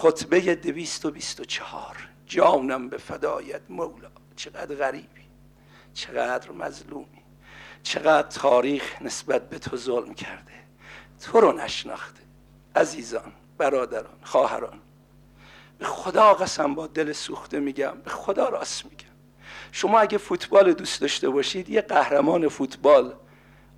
خطبه دویست و بیست و چهار. جانم به فدایت مولا چقدر غریبی چقدر مظلومی چقدر تاریخ نسبت به تو ظلم کرده. تو رو نشناخته عزیزان برادران خواهران. به خدا قسم با دل سوخته میگم به خدا راست میگم. شما اگه فوتبال دوست داشته باشید یه قهرمان فوتبال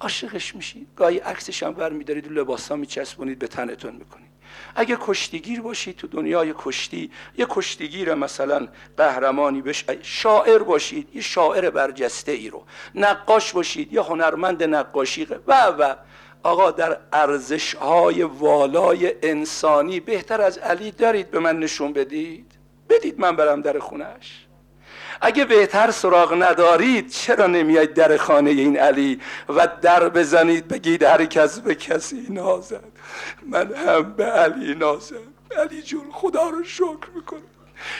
عاشقش میشید. گاهی عکسش هم برمیدارید و لباسا میچسبونید به تنتون می‌کنید. اگه کشتیگیر باشید تو دنیای کشتی یه کشتیگیر مثلا قهرمانی بش شاعر باشید یه شاعر برجسته ای رو. نقاش باشید یه هنرمند نقاشی و و. آقا در ارزش های والای انسانی بهتر از علی دارید به من نشون بدید. بدید من برم در خونش اگه بهتر سراغ ندارید چرا نمیاید در خانه این علی و در بزنید؟ بگید هر کس به کسی نازد. من هم به علی نازم. علی جون خدا رو شکر می‌کنم.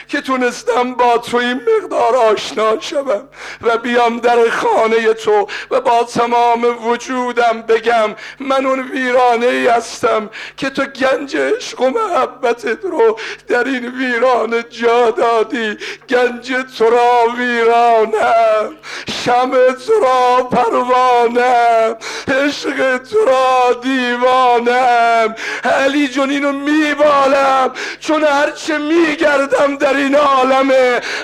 که تونستم با تو این مقدار آشنا شوم و بیام در خانه تو و با تمام وجودم بگم من اون ویرانه ای هستم که تو گنج عشق و محبتت رو در این ویرانه جا دادی. گنج تو را ویرانم شم تو را پروانم عشق تو را دیوانم. علی جون اینو میبالم. چون هرچه میگردم در این عالم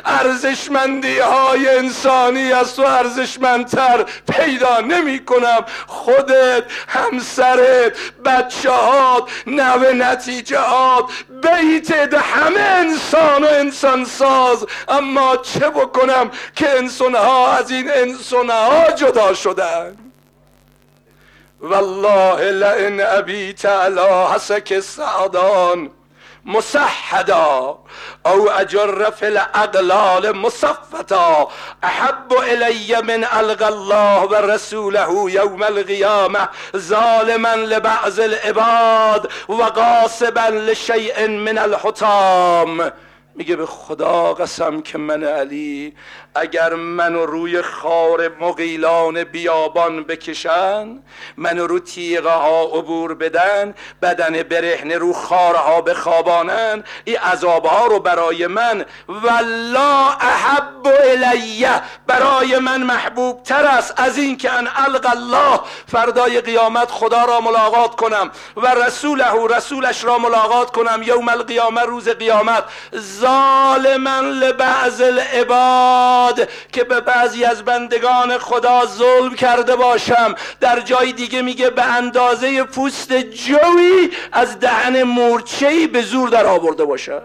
ارزشمندی های انسانی از تو ارزشمندتر پیدا نمی کنم خودت همسرت بچه هات نوه نتیجه هات بیتت همه انسان و انسان ساز اما چه بکنم که انسان ها از این انسان ها جدا شدن؟ والله لئن أبيت على حسك السعدان مسحدا أو أجر في الأغلال مصفتا أحب إلي من ألغى الله ورسوله يوم القيامة ظالما لبعض العباد وغاصبا لشيء من الحطام. میگه به خدا قسم که من علی اگر منو روی خار مقیلان بیابان بکشن منو رو تیغه ها عبور بدن بدن برهنه رو خارها بخوابانن این عذاب ها رو برای من والله الیه برای من محبوب تر است از این که ان الق الله فردای قیامت خدا را ملاقات کنم و رسوله رسولش را ملاقات کنم یوم القیامه روز قیامت. ظالما لبعض العباد که به بعضی از بندگان خدا ظلم کرده باشم. در جای دیگه میگه به اندازه پوست جوی از دهن مورچهی به زور در آورده باشم.